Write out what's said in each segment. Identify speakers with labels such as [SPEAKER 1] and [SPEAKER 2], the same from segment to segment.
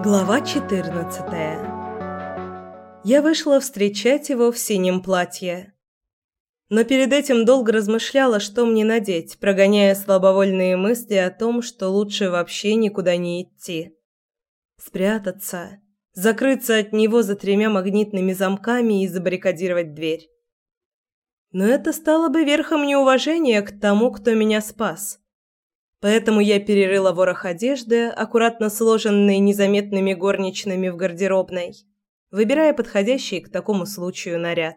[SPEAKER 1] Глава 14 Я вышла встречать его в синем платье. Но перед этим долго размышляла, что мне надеть, прогоняя слабовольные мысли о том, что лучше вообще никуда не идти. Спрятаться, закрыться от него за тремя магнитными замками и забаррикадировать дверь. Но это стало бы верхом неуважения к тому, кто меня спас. Поэтому я перерыла ворох одежды, аккуратно сложенной незаметными горничными в гардеробной, выбирая подходящий к такому случаю наряд.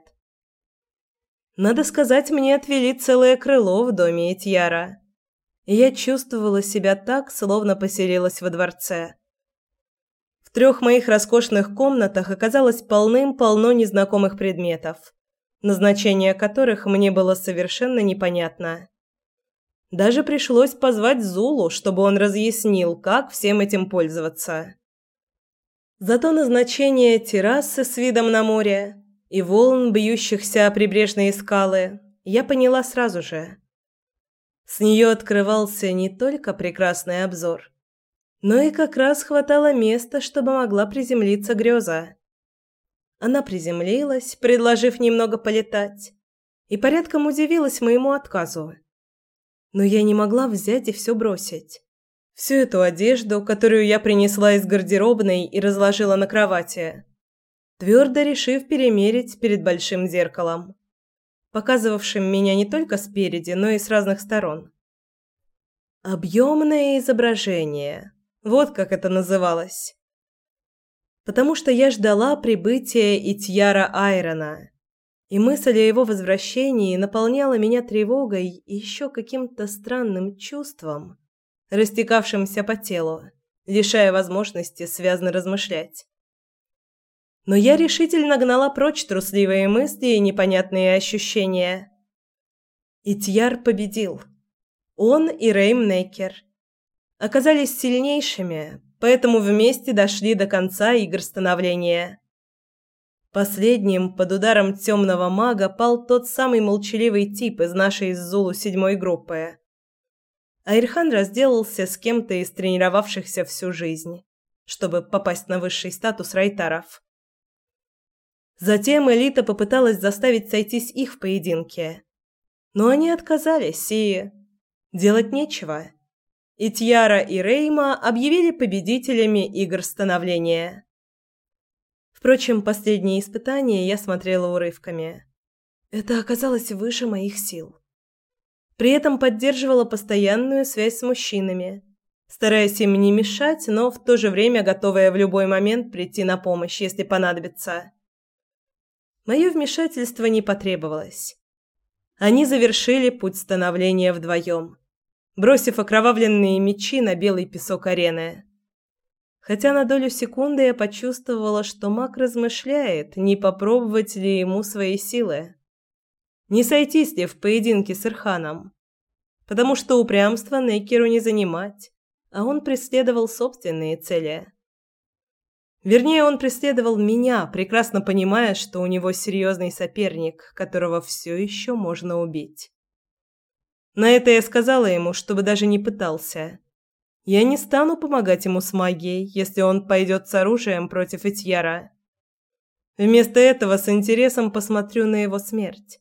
[SPEAKER 1] Надо сказать, мне отвели целое крыло в доме Этьяра. Я чувствовала себя так, словно поселилась во дворце. В трех моих роскошных комнатах оказалось полным-полно незнакомых предметов, назначение которых мне было совершенно непонятно. Даже пришлось позвать Зулу, чтобы он разъяснил, как всем этим пользоваться. Зато назначение террасы с видом на море и волн, бьющихся о прибрежные скалы, я поняла сразу же. С нее открывался не только прекрасный обзор, но и как раз хватало места, чтобы могла приземлиться греза. Она приземлилась, предложив немного полетать, и порядком удивилась моему отказу но я не могла взять и все бросить. Всю эту одежду, которую я принесла из гардеробной и разложила на кровати, твердо решив перемерить перед большим зеркалом, показывавшим меня не только спереди, но и с разных сторон. Объемное изображение. Вот как это называлось. Потому что я ждала прибытия Итьяра Айрона и мысль о его возвращении наполняла меня тревогой и еще каким-то странным чувством, растекавшимся по телу, лишая возможности связно размышлять. Но я решительно гнала прочь трусливые мысли и непонятные ощущения. Итьяр победил. Он и Рейм Некер оказались сильнейшими, поэтому вместе дошли до конца игр становления. Последним под ударом темного мага пал тот самый молчаливый тип из нашей Зулу седьмой группы. Айрхан разделался с кем-то из тренировавшихся всю жизнь, чтобы попасть на высший статус райтаров. Затем элита попыталась заставить сойтись их в поединке. Но они отказались, и... Делать нечего. И Тьяра и Рейма объявили победителями игр становления. Впрочем, последние испытания я смотрела урывками. Это оказалось выше моих сил. При этом поддерживала постоянную связь с мужчинами, стараясь им не мешать, но в то же время готовая в любой момент прийти на помощь, если понадобится. Мое вмешательство не потребовалось. Они завершили путь становления вдвоем, бросив окровавленные мечи на белый песок арены хотя на долю секунды я почувствовала, что маг размышляет, не попробовать ли ему свои силы. Не сойтись ли в поединке с Ирханом. Потому что упрямство Некеру не занимать, а он преследовал собственные цели. Вернее, он преследовал меня, прекрасно понимая, что у него серьезный соперник, которого все еще можно убить. На это я сказала ему, чтобы даже не пытался – я не стану помогать ему с магией, если он пойдет с оружием против Итьяра. Вместо этого с интересом посмотрю на его смерть,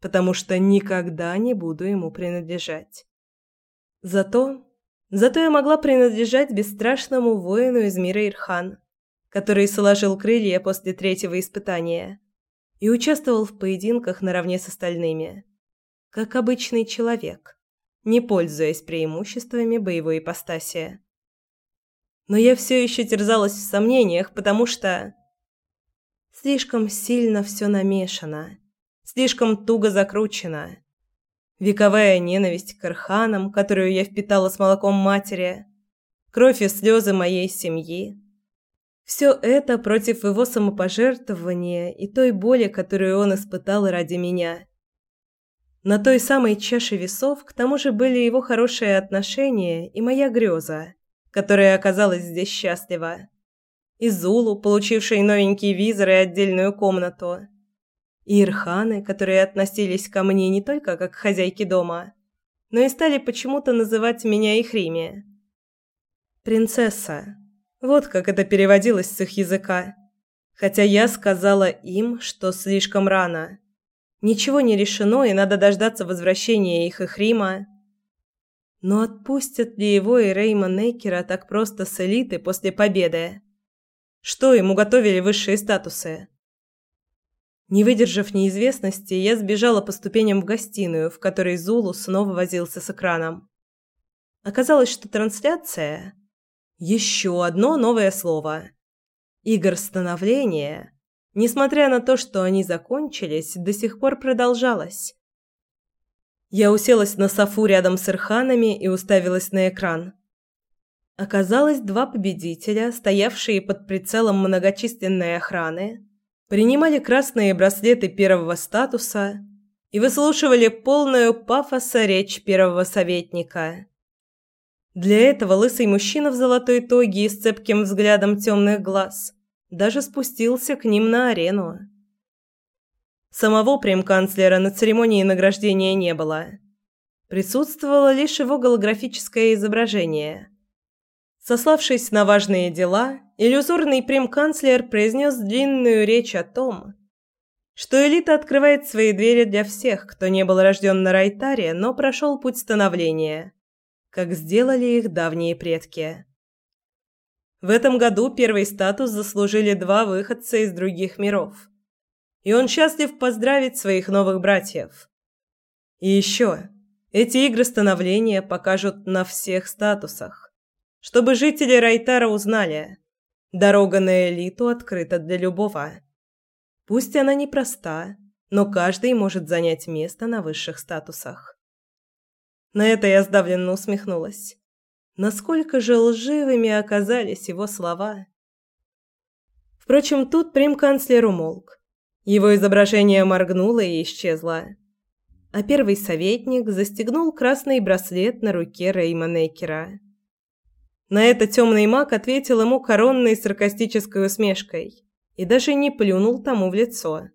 [SPEAKER 1] потому что никогда не буду ему принадлежать. Зато... Зато я могла принадлежать бесстрашному воину из мира Ирхан, который сложил крылья после третьего испытания и участвовал в поединках наравне с остальными, как обычный человек не пользуясь преимуществами боевой ипостаси. Но я все еще терзалась в сомнениях, потому что слишком сильно все намешано, слишком туго закручено. Вековая ненависть к Арханам, которую я впитала с молоком матери, кровь и слезы моей семьи. Все это против его самопожертвования и той боли, которую он испытал ради меня. На той самой чаше весов к тому же были его хорошие отношения и моя греза, которая оказалась здесь счастлива. И Зулу, получивший новенький визор и отдельную комнату. И Ирханы, которые относились ко мне не только как к хозяйке дома, но и стали почему-то называть меня Ихрими. Принцесса. Вот как это переводилось с их языка. Хотя я сказала им, что слишком рано. Ничего не решено, и надо дождаться возвращения их их Рима. Но отпустят ли его и Рейма Нейкера так просто с элиты после победы? Что ему готовили высшие статусы? Не выдержав неизвестности, я сбежала по ступеням в гостиную, в которой Зулу снова возился с экраном. Оказалось, что трансляция – еще одно новое слово. Игр становления, несмотря на то, что они закончились, до сих пор продолжалась. Я уселась на софу рядом с Ирханами и уставилась на экран. Оказалось, два победителя, стоявшие под прицелом многочисленной охраны, принимали красные браслеты первого статуса и выслушивали полную пафоса речь первого советника. Для этого лысый мужчина в золотой тоге и с цепким взглядом темных глаз даже спустился к ним на арену. Самого прем-канцлера на церемонии награждения не было. Присутствовало лишь его голографическое изображение – Сославшись на важные дела, иллюзорный прем-канцлер произнес длинную речь о том, что элита открывает свои двери для всех, кто не был рожден на Райтаре, но прошел путь становления, как сделали их давние предки. В этом году первый статус заслужили два выходца из других миров. И он счастлив поздравить своих новых братьев. И еще, эти игры становления покажут на всех статусах чтобы жители Райтара узнали, дорога на элиту открыта для любого. Пусть она непроста, но каждый может занять место на высших статусах. На это я сдавленно усмехнулась. Насколько же лживыми оказались его слова. Впрочем, тут прим-канцлер умолк. Его изображение моргнуло и исчезло. А первый советник застегнул красный браслет на руке Рейма Некера. На это темный маг ответил ему коронной саркастической усмешкой и даже не плюнул тому в лицо.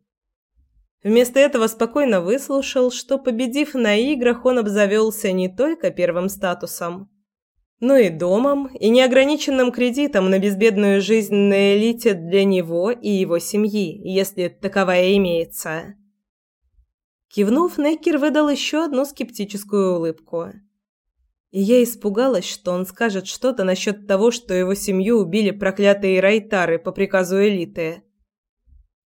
[SPEAKER 1] Вместо этого спокойно выслушал, что, победив на играх, он обзавелся не только первым статусом, но и домом, и неограниченным кредитом на безбедную жизнь на элите для него и его семьи, если таковая имеется. Кивнув, Неккер выдал еще одну скептическую улыбку – и я испугалась, что он скажет что-то насчет того, что его семью убили проклятые райтары по приказу элиты.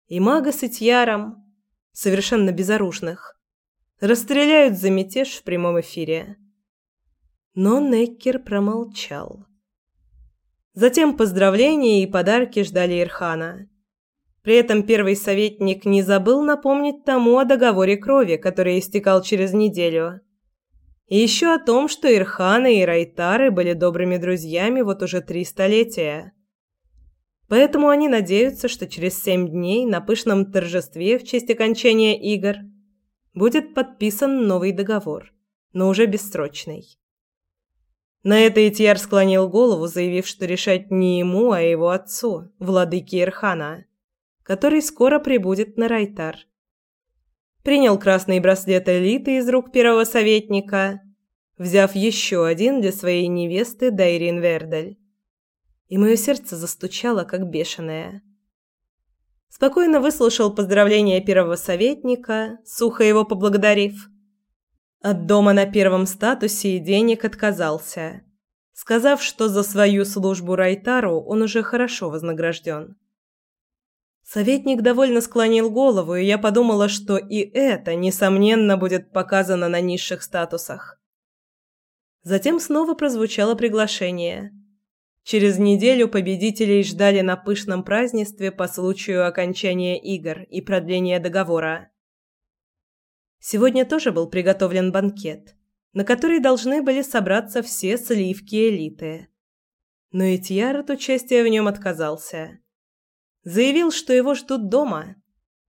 [SPEAKER 1] И мага с Итьяром, совершенно безоружных, расстреляют за мятеж в прямом эфире. Но Неккер промолчал. Затем поздравления и подарки ждали Ирхана. При этом первый советник не забыл напомнить тому о договоре крови, который истекал через неделю. И еще о том, что Ирханы и Райтары были добрыми друзьями вот уже три столетия. Поэтому они надеются, что через семь дней на пышном торжестве в честь окончания игр будет подписан новый договор, но уже бессрочный. На это Итьяр склонил голову, заявив, что решать не ему, а его отцу, владыке Ирхана, который скоро прибудет на Райтар принял красный браслет элиты из рук первого советника, взяв еще один для своей невесты Дайрин Вердель. И мое сердце застучало, как бешеное. Спокойно выслушал поздравления первого советника, сухо его поблагодарив. От дома на первом статусе и денег отказался, сказав, что за свою службу Райтару он уже хорошо вознагражден. Советник довольно склонил голову, и я подумала, что и это, несомненно, будет показано на низших статусах. Затем снова прозвучало приглашение. Через неделю победителей ждали на пышном празднестве по случаю окончания игр и продления договора. Сегодня тоже был приготовлен банкет, на который должны были собраться все сливки элиты. Но Этьяр от участия в нем отказался. Заявил, что его ждут дома.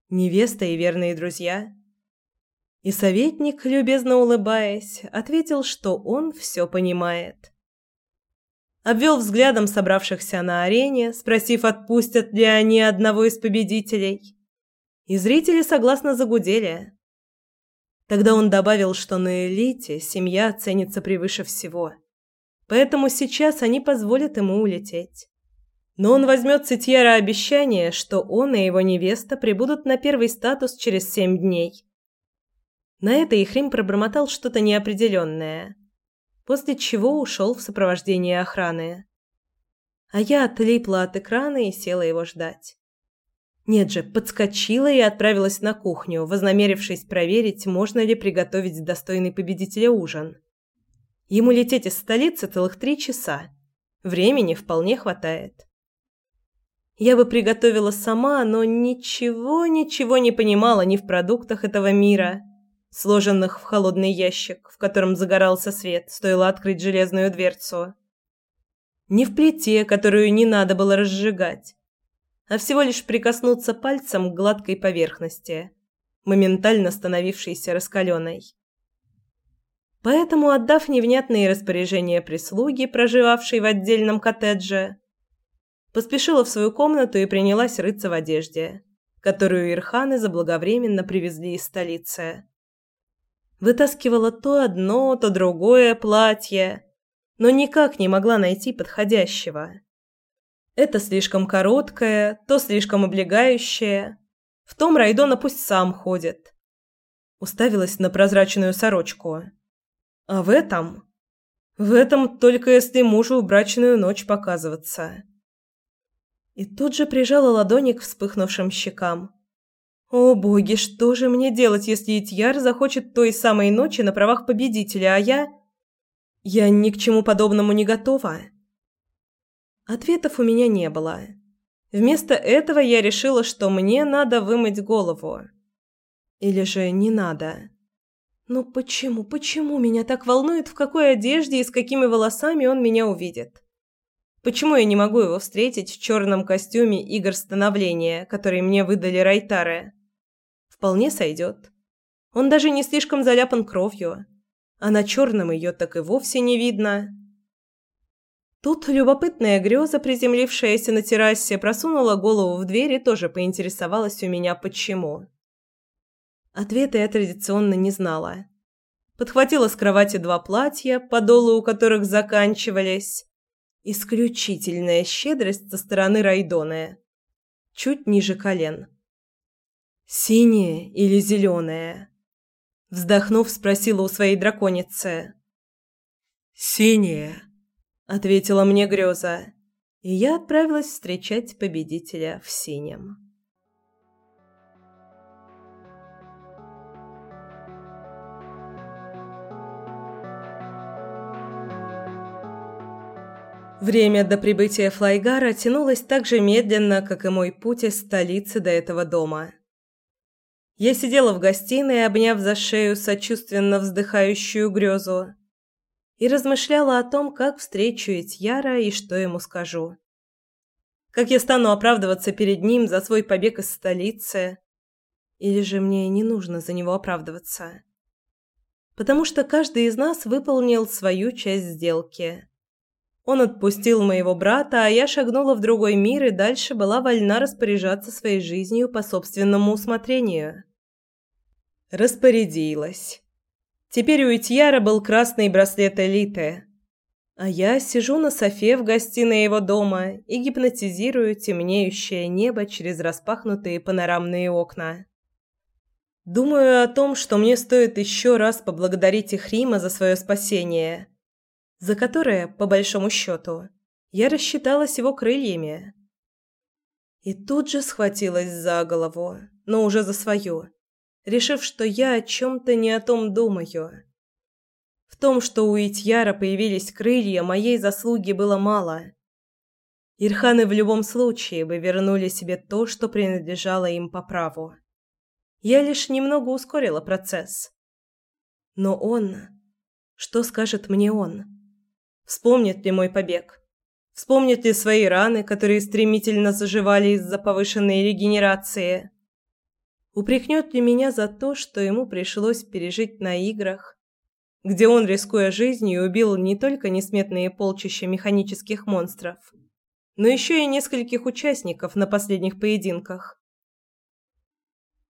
[SPEAKER 1] Невеста и верные друзья. И советник, любезно улыбаясь, ответил, что он все понимает. Обвел взглядом собравшихся на арене, спросив, отпустят ли они одного из победителей. И зрители согласно загудели. Тогда он добавил, что на элите семья ценится превыше всего. Поэтому сейчас они позволят ему улететь. Но он возьмет с Итьера обещание, что он и его невеста прибудут на первый статус через семь дней. На это Ихрим пробормотал что-то неопределенное, после чего ушел в сопровождении охраны. А я отлипла от экрана и села его ждать. Нет же, подскочила и отправилась на кухню, вознамерившись проверить, можно ли приготовить достойный победителя ужин. Ему лететь из столицы целых три часа. Времени вполне хватает. Я бы приготовила сама, но ничего-ничего не понимала ни в продуктах этого мира, сложенных в холодный ящик, в котором загорался свет, стоило открыть железную дверцу. Ни в плите, которую не надо было разжигать, а всего лишь прикоснуться пальцем к гладкой поверхности, моментально становившейся раскаленной. Поэтому, отдав невнятные распоряжения прислуги, проживавшей в отдельном коттедже, поспешила в свою комнату и принялась рыться в одежде, которую Ирханы заблаговременно привезли из столицы. Вытаскивала то одно, то другое платье, но никак не могла найти подходящего. Это слишком короткое, то слишком облегающее. В том Райдона пусть сам ходит. Уставилась на прозрачную сорочку. А в этом? В этом только если мужу в брачную ночь показываться. И тут же прижала ладони к вспыхнувшим щекам. О боги, что же мне делать, если Итьяр захочет той самой ночи на правах победителя, а я... Я ни к чему подобному не готова. Ответов у меня не было. Вместо этого я решила, что мне надо вымыть голову. Или же не надо. Но почему, почему меня так волнует, в какой одежде и с какими волосами он меня увидит? Почему я не могу его встретить в черном костюме игр становления, который мне выдали Райтары? Вполне сойдет. Он даже не слишком заляпан кровью, а на черном ее так и вовсе не видно. Тут любопытная греза, приземлившаяся на террасе, просунула голову в дверь и тоже поинтересовалась у меня, почему. Ответа я традиционно не знала. Подхватила с кровати два платья, подолы у которых заканчивались. Исключительная щедрость со стороны Райдоны. Чуть ниже колен. «Синее или зеленое?» Вздохнув, спросила у своей драконицы. «Синее», ответила мне греза, и я отправилась встречать победителя в синем. Время до прибытия Флайгара тянулось так же медленно, как и мой путь из столицы до этого дома. Я сидела в гостиной, обняв за шею сочувственно вздыхающую грезу, и размышляла о том, как встречу Этьяра и что ему скажу. Как я стану оправдываться перед ним за свой побег из столицы? Или же мне не нужно за него оправдываться? Потому что каждый из нас выполнил свою часть сделки. Он отпустил моего брата, а я шагнула в другой мир и дальше была вольна распоряжаться своей жизнью по собственному усмотрению. Распорядилась. Теперь у Итьяра был красный браслет элиты. А я сижу на софе в гостиной его дома и гипнотизирую темнеющее небо через распахнутые панорамные окна. Думаю о том, что мне стоит еще раз поблагодарить Ихрима за свое спасение, за которое, по большому счету, я рассчиталась его крыльями. И тут же схватилась за голову, но уже за свою решив, что я о чем-то не о том думаю. В том, что у Итьяра появились крылья, моей заслуги было мало. Ирханы в любом случае бы вернули себе то, что принадлежало им по праву. Я лишь немного ускорила процесс. Но он... Что скажет мне он? Вспомнит ли мой побег? Вспомнит ли свои раны, которые стремительно заживали из-за повышенной регенерации? Упрекнет ли меня за то, что ему пришлось пережить на играх, где он, рискуя жизнью, убил не только несметные полчища механических монстров, но еще и нескольких участников на последних поединках.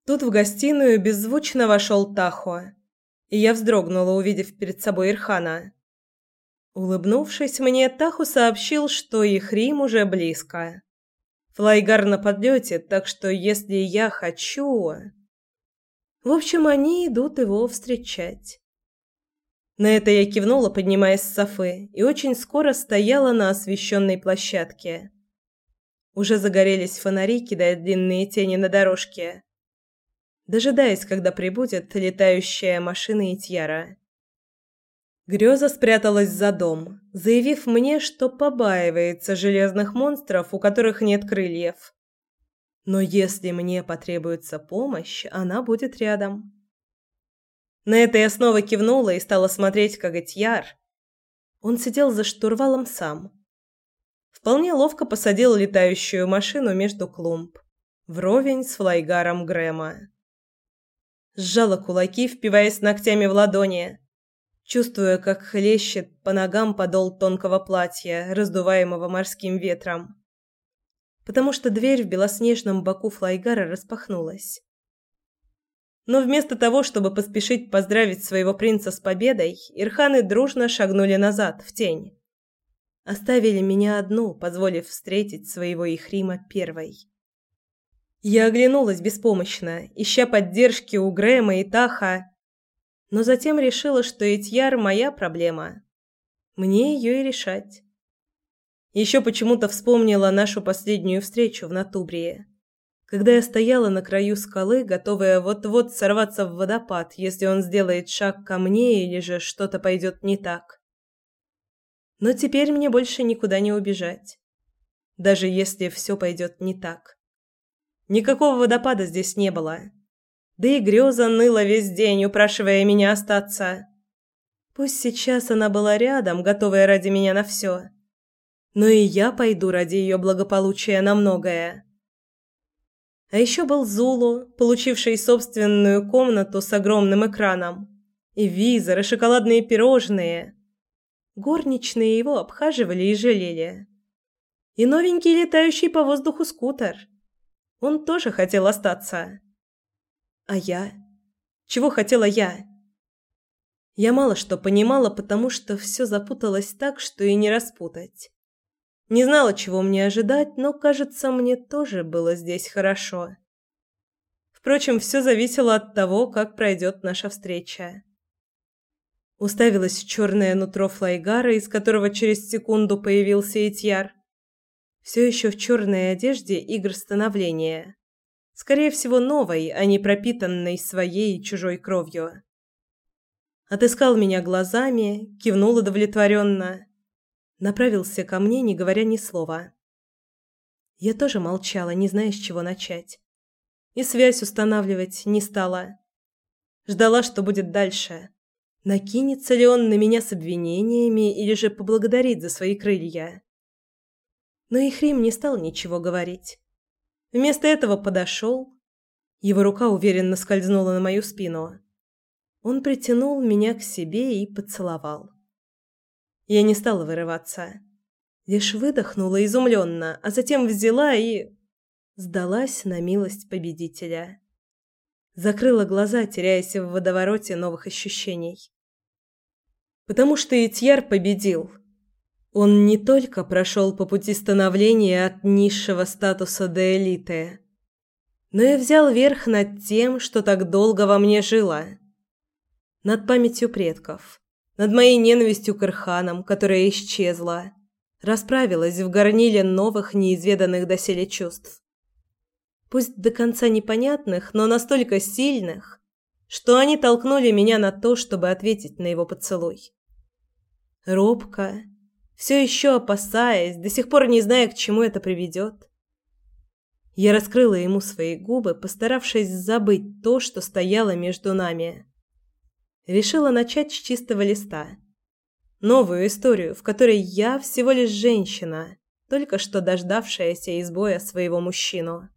[SPEAKER 1] Тут в гостиную беззвучно вошел Тахо, и я вздрогнула, увидев перед собой Ирхана. Улыбнувшись мне, Таху сообщил, что их Рим уже близко. Флайгар на подлете, так что если я хочу... В общем, они идут его встречать. На это я кивнула, поднимаясь с софы, и очень скоро стояла на освещенной площадке. Уже загорелись фонари, кидая длинные тени на дорожке, дожидаясь, когда прибудет летающая машина Итьяра. Грёза спряталась за дом, заявив мне, что побаивается железных монстров, у которых нет крыльев. Но если мне потребуется помощь, она будет рядом. На это я снова кивнула и стала смотреть, как Этьяр. Он сидел за штурвалом сам. Вполне ловко посадил летающую машину между клумб, вровень с флайгаром Грэма. Сжала кулаки, впиваясь ногтями в ладони, чувствуя, как хлещет по ногам подол тонкого платья, раздуваемого морским ветром. Потому что дверь в белоснежном боку флайгара распахнулась. Но вместо того, чтобы поспешить поздравить своего принца с победой, ирханы дружно шагнули назад, в тень. Оставили меня одну, позволив встретить своего Ихрима первой. Я оглянулась беспомощно, ища поддержки у Грэма и Таха, но затем решила, что Этьяр – моя проблема. Мне ее и решать. Еще почему-то вспомнила нашу последнюю встречу в Натубрии когда я стояла на краю скалы, готовая вот-вот сорваться в водопад, если он сделает шаг ко мне или же что-то пойдет не так. Но теперь мне больше никуда не убежать, даже если все пойдет не так. Никакого водопада здесь не было. Да и греза ныла весь день, упрашивая меня остаться. Пусть сейчас она была рядом, готовая ради меня на все. Но и я пойду ради ее благополучия на многое. А еще был Зулу, получивший собственную комнату с огромным экраном. И визор, и шоколадные пирожные. Горничные его обхаживали и жалели. И новенький летающий по воздуху скутер. Он тоже хотел остаться. А я? Чего хотела я? Я мало что понимала, потому что все запуталось так, что и не распутать. Не знала, чего мне ожидать, но, кажется, мне тоже было здесь хорошо. Впрочем, все зависело от того, как пройдет наша встреча. Уставилась в черное нутро флайгара, из которого через секунду появился Итьяр. Все еще в черной одежде игр становления. Скорее всего, новой, а не пропитанной своей и чужой кровью. Отыскал меня глазами, кивнул удовлетворенно направился ко мне, не говоря ни слова. Я тоже молчала, не зная, с чего начать. И связь устанавливать не стала. Ждала, что будет дальше. Накинется ли он на меня с обвинениями или же поблагодарит за свои крылья. Но Ихрим не стал ничего говорить. Вместо этого подошел. Его рука уверенно скользнула на мою спину. Он притянул меня к себе и поцеловал. Я не стала вырываться. Лишь выдохнула изумленно, а затем взяла и... Сдалась на милость победителя. Закрыла глаза, теряясь в водовороте новых ощущений. Потому что Итьяр победил. Он не только прошел по пути становления от низшего статуса до элиты, но и взял верх над тем, что так долго во мне жило. Над памятью предков над моей ненавистью к Ирханам, которая исчезла, расправилась в горниле новых неизведанных доселе чувств. Пусть до конца непонятных, но настолько сильных, что они толкнули меня на то, чтобы ответить на его поцелуй. Робко, все еще опасаясь, до сих пор не зная, к чему это приведет. Я раскрыла ему свои губы, постаравшись забыть то, что стояло между нами решила начать с чистого листа. Новую историю, в которой я всего лишь женщина, только что дождавшаяся избоя своего мужчину.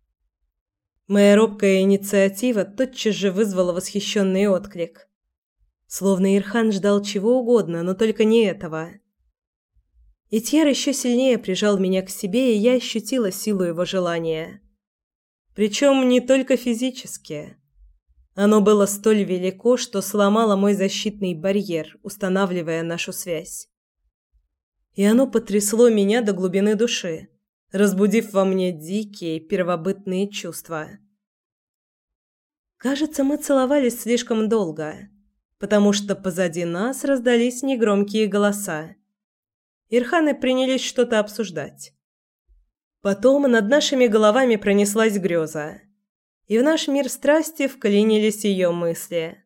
[SPEAKER 1] Моя робкая инициатива тотчас же вызвала восхищенный отклик. Словно Ирхан ждал чего угодно, но только не этого. Итьер еще сильнее прижал меня к себе, и я ощутила силу его желания. Причем не только физически. Оно было столь велико, что сломало мой защитный барьер, устанавливая нашу связь. И оно потрясло меня до глубины души, разбудив во мне дикие первобытные чувства. Кажется, мы целовались слишком долго, потому что позади нас раздались негромкие голоса. Ирханы принялись что-то обсуждать. Потом над нашими головами пронеслась греза, и в наш мир страсти вклинились ее мысли.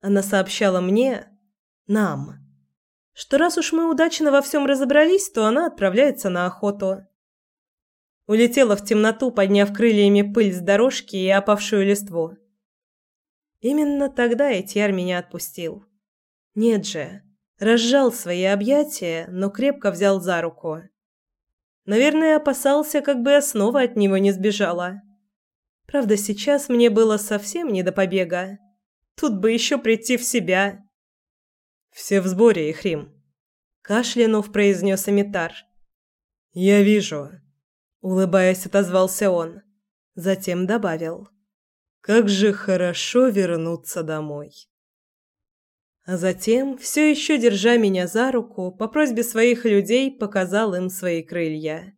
[SPEAKER 1] Она сообщала мне, нам, что раз уж мы удачно во всем разобрались, то она отправляется на охоту. Улетела в темноту, подняв крыльями пыль с дорожки и опавшую листву. Именно тогда Этьяр меня отпустил. Нет же, разжал свои объятия, но крепко взял за руку. Наверное, опасался, как бы я снова от него не сбежала. Правда, сейчас мне было совсем не до побега. Тут бы еще прийти в себя. «Все в сборе, Ихрим», – кашлянув произнес Амитар. «Я вижу», – улыбаясь, отозвался он. Затем добавил. «Как же хорошо вернуться домой». А затем, все еще держа меня за руку, по просьбе своих людей показал им свои крылья.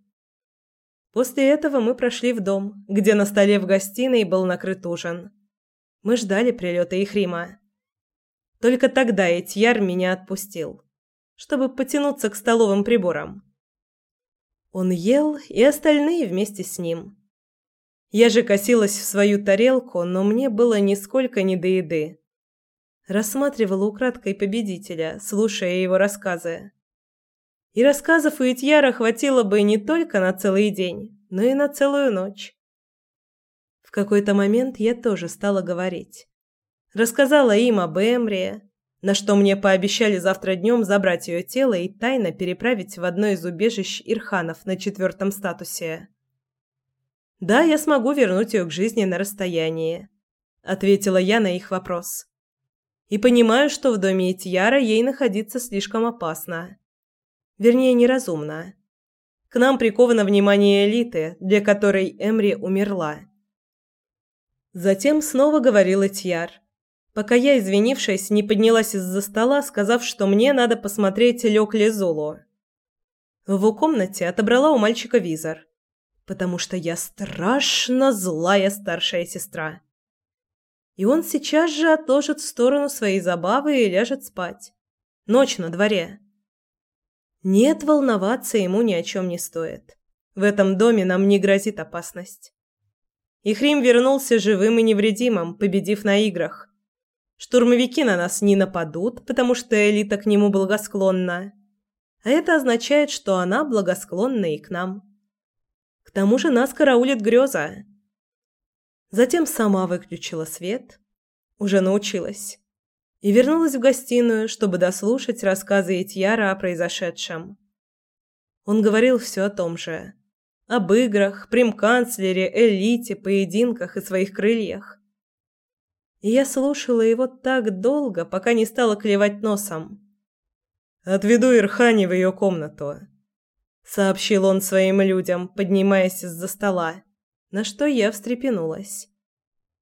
[SPEAKER 1] После этого мы прошли в дом, где на столе в гостиной был накрыт ужин. Мы ждали прилета Ихрима. Только тогда Этьяр меня отпустил, чтобы потянуться к столовым приборам. Он ел, и остальные вместе с ним. Я же косилась в свою тарелку, но мне было нисколько не до еды. Рассматривала украдкой победителя, слушая его рассказы. И рассказов у Этьяра хватило бы не только на целый день, но и на целую ночь. В какой-то момент я тоже стала говорить. Рассказала им об Эмре, на что мне пообещали завтра днем забрать ее тело и тайно переправить в одно из убежищ Ирханов на четвертом статусе. «Да, я смогу вернуть ее к жизни на расстоянии», — ответила я на их вопрос. «И понимаю, что в доме Этьяра ей находиться слишком опасно. Вернее, неразумно. К нам приковано внимание элиты, для которой Эмри умерла». Затем снова говорил Этьяр пока я, извинившись, не поднялась из-за стола, сказав, что мне надо посмотреть Лёк Лизолу. В его комнате отобрала у мальчика визор, потому что я страшно злая старшая сестра. И он сейчас же отложит в сторону свои забавы и ляжет спать. Ночь на дворе. Нет, волноваться ему ни о чем не стоит. В этом доме нам не грозит опасность. Ихрим вернулся живым и невредимым, победив на играх. Штурмовики на нас не нападут, потому что элита к нему благосклонна. А это означает, что она благосклонна и к нам. К тому же нас караулит греза. Затем сама выключила свет, уже научилась, и вернулась в гостиную, чтобы дослушать рассказы Этьяра о произошедшем. Он говорил все о том же. Об играх, примканцлере, элите, поединках и своих крыльях и я слушала его так долго, пока не стала клевать носом. «Отведу Ирхани в ее комнату», — сообщил он своим людям, поднимаясь из-за стола, на что я встрепенулась.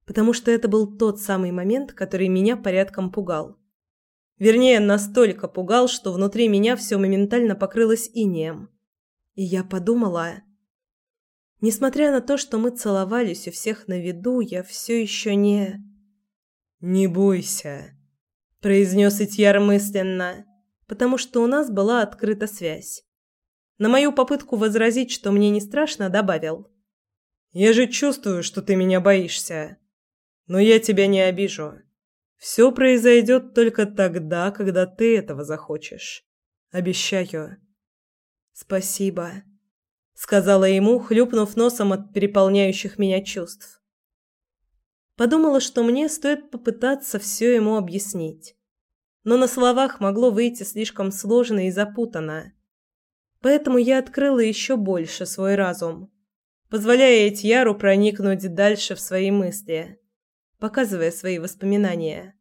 [SPEAKER 1] Потому что это был тот самый момент, который меня порядком пугал. Вернее, настолько пугал, что внутри меня все моментально покрылось инеем. И я подумала... Несмотря на то, что мы целовались у всех на виду, я все еще не... «Не бойся», – произнес Итьяр мысленно, потому что у нас была открыта связь. На мою попытку возразить, что мне не страшно, добавил. «Я же чувствую, что ты меня боишься. Но я тебя не обижу. Все произойдет только тогда, когда ты этого захочешь. Обещаю». «Спасибо», — сказала ему, хлюпнув носом от переполняющих меня чувств. Подумала, что мне стоит попытаться все ему объяснить. Но на словах могло выйти слишком сложно и запутанно. Поэтому я открыла еще больше свой разум, позволяя Этьяру проникнуть дальше в свои мысли, показывая свои воспоминания.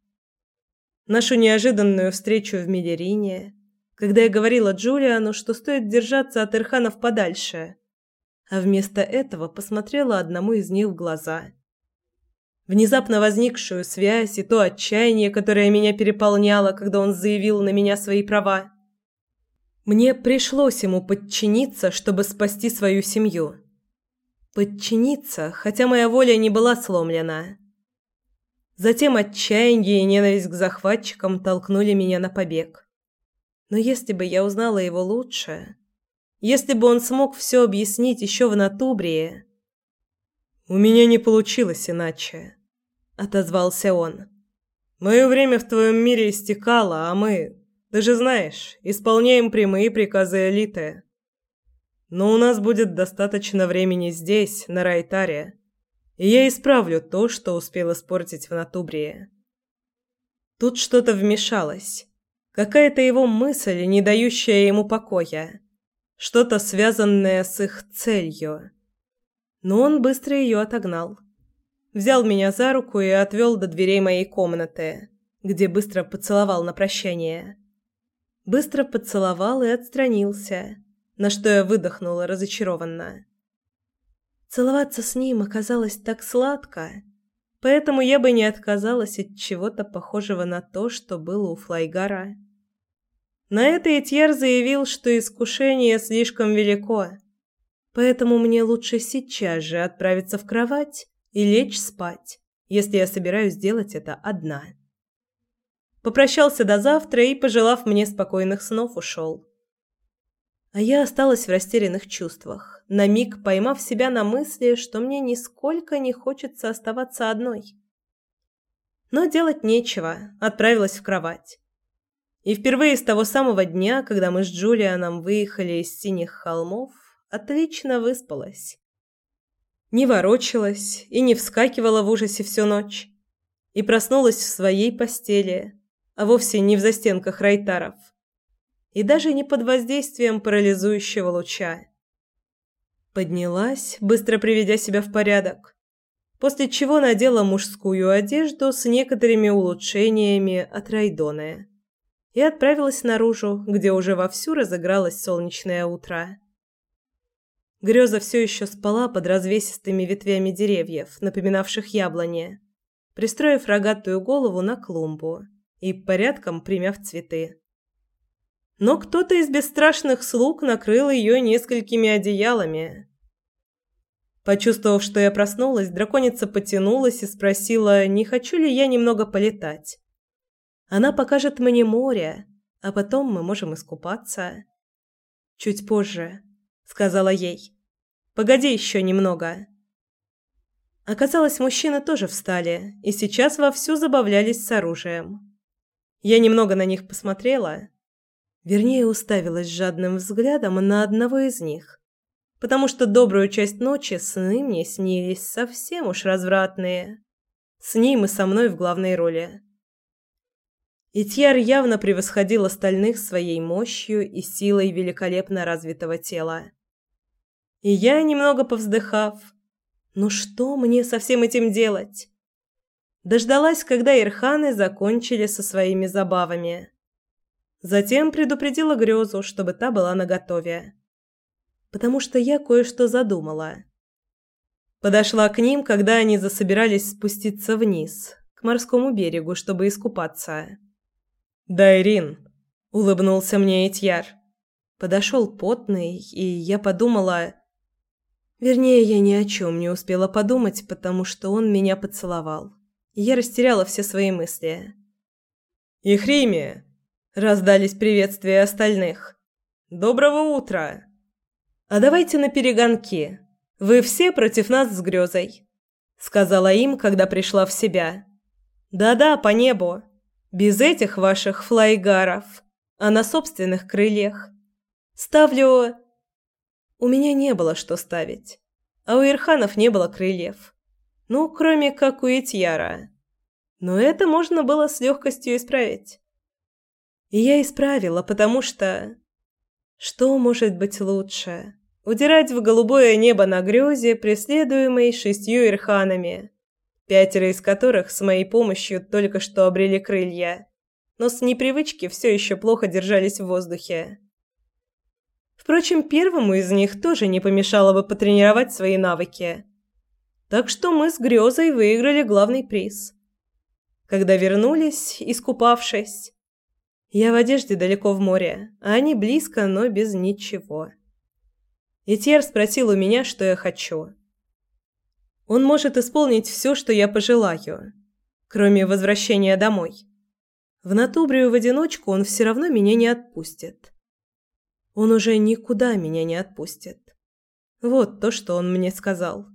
[SPEAKER 1] Нашу неожиданную встречу в Медерине, когда я говорила Джулиану, что стоит держаться от Ирханов подальше, а вместо этого посмотрела одному из них в глаза – внезапно возникшую связь и то отчаяние, которое меня переполняло, когда он заявил на меня свои права. Мне пришлось ему подчиниться, чтобы спасти свою семью. Подчиниться, хотя моя воля не была сломлена. Затем отчаяние и ненависть к захватчикам толкнули меня на побег. Но если бы я узнала его лучше, если бы он смог все объяснить еще в Натубрии... «У меня не получилось иначе», — отозвался он. «Мое время в твоем мире истекало, а мы, ты же знаешь, исполняем прямые приказы элиты. Но у нас будет достаточно времени здесь, на Райтаре, и я исправлю то, что успел испортить в Натубрии». Тут что-то вмешалось. Какая-то его мысль, не дающая ему покоя. Что-то связанное с их целью. Но он быстро ее отогнал. Взял меня за руку и отвел до дверей моей комнаты, где быстро поцеловал на прощание. Быстро поцеловал и отстранился, на что я выдохнула разочарованно. Целоваться с ним оказалось так сладко, поэтому я бы не отказалась от чего-то похожего на то, что было у Флайгара. На это Этьер заявил, что искушение слишком велико, поэтому мне лучше сейчас же отправиться в кровать и лечь спать, если я собираюсь делать это одна. Попрощался до завтра и, пожелав мне спокойных снов, ушел. А я осталась в растерянных чувствах, на миг поймав себя на мысли, что мне нисколько не хочется оставаться одной. Но делать нечего, отправилась в кровать. И впервые с того самого дня, когда мы с Джулианом выехали из синих холмов, отлично выспалась. Не ворочалась и не вскакивала в ужасе всю ночь. И проснулась в своей постели, а вовсе не в застенках райтаров. И даже не под воздействием парализующего луча. Поднялась, быстро приведя себя в порядок, после чего надела мужскую одежду с некоторыми улучшениями от Райдоны и отправилась наружу, где уже вовсю разыгралось солнечное утро. Греза все еще спала под развесистыми ветвями деревьев, напоминавших яблони, пристроив рогатую голову на клумбу и порядком примяв цветы. Но кто-то из бесстрашных слуг накрыл ее несколькими одеялами. Почувствовав, что я проснулась, драконица потянулась и спросила, не хочу ли я немного полетать. Она покажет мне море, а потом мы можем искупаться. Чуть позже, сказала ей. Погоди еще немного. Оказалось, мужчины тоже встали и сейчас вовсю забавлялись с оружием. Я немного на них посмотрела, вернее, уставилась жадным взглядом на одного из них, потому что добрую часть ночи сны мне снились совсем уж развратные. С ним и со мной в главной роли. Итьяр явно превосходил остальных своей мощью и силой великолепно развитого тела. И я, немного повздыхав, ну что мне со всем этим делать? Дождалась, когда ирханы закончили со своими забавами. Затем предупредила Грёзу, чтобы та была наготове. Потому что я кое-что задумала. Подошла к ним, когда они засобирались спуститься вниз, к морскому берегу, чтобы искупаться. «Дайрин», — улыбнулся мне Этьяр. Подошел потный, и я подумала... Вернее, я ни о чем не успела подумать, потому что он меня поцеловал. я растеряла все свои мысли. «Ихримия!» — раздались приветствия остальных. «Доброго утра!» «А давайте на перегонки. Вы все против нас с грезой», — сказала им, когда пришла в себя. «Да-да, по небу. Без этих ваших флайгаров, а на собственных крыльях. Ставлю... У меня не было что ставить. А у Ирханов не было крыльев. Ну, кроме как у Этьяра. Но это можно было с легкостью исправить. И я исправила, потому что... Что может быть лучше? Удирать в голубое небо на грёзе, преследуемой шестью Ирханами пятеро из которых с моей помощью только что обрели крылья, но с непривычки все еще плохо держались в воздухе. Впрочем, первому из них тоже не помешало бы потренировать свои навыки. Так что мы с Грёзой выиграли главный приз. Когда вернулись, искупавшись, Я в одежде далеко в море, а они близко, но без ничего. Этьер спросил у меня, что я хочу. Он может исполнить все, что я пожелаю, кроме возвращения домой. В Натубрию в одиночку он все равно меня не отпустит. Он уже никуда меня не отпустит. Вот то, что он мне сказал.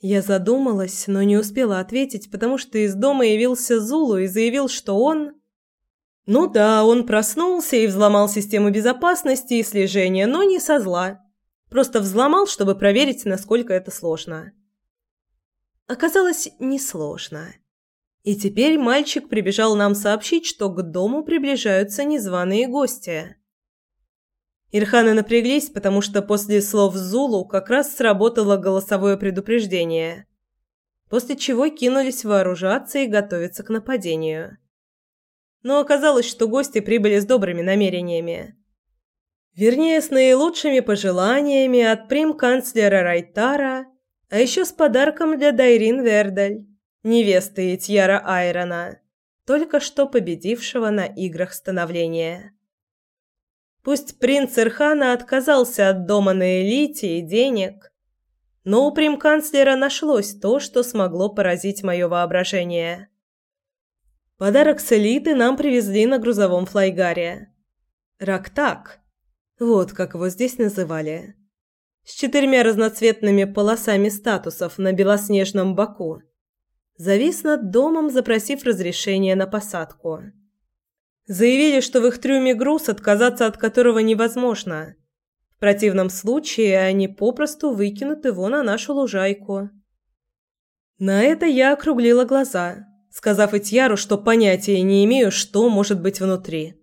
[SPEAKER 1] Я задумалась, но не успела ответить, потому что из дома явился Зулу и заявил, что он... Ну да, он проснулся и взломал систему безопасности и слежения, но не со зла. Просто взломал, чтобы проверить, насколько это сложно. Оказалось, несложно. И теперь мальчик прибежал нам сообщить, что к дому приближаются незваные гости. Ирханы напряглись, потому что после слов Зулу как раз сработало голосовое предупреждение, после чего кинулись вооружаться и готовиться к нападению. Но оказалось, что гости прибыли с добрыми намерениями. Вернее, с наилучшими пожеланиями от прим-канцлера Райтара, а еще с подарком для Дайрин Вердаль невесты Тьяра Айрона, только что победившего на играх становления. Пусть принц Ирхана отказался от дома на элите и денег, но у примканцлера нашлось то, что смогло поразить мое воображение. Подарок с элиты нам привезли на грузовом флайгаре. Рактак. Вот как его здесь называли. С четырьмя разноцветными полосами статусов на белоснежном боку завис над домом, запросив разрешение на посадку. Заявили, что в их трюме груз, отказаться от которого невозможно. В противном случае они попросту выкинут его на нашу лужайку. На это я округлила глаза, сказав Этьяру, что понятия не имею, что может быть внутри.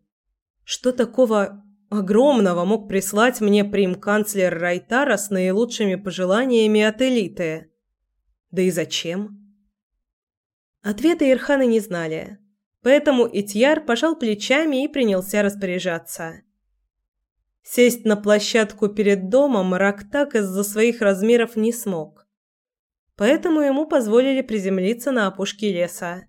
[SPEAKER 1] Что такого огромного мог прислать мне прим-канцлер Райтара с наилучшими пожеланиями от элиты? Да и зачем? Ответа Ирханы не знали, поэтому Итьяр пожал плечами и принялся распоряжаться. Сесть на площадку перед домом Рактак из-за своих размеров не смог, поэтому ему позволили приземлиться на опушке леса.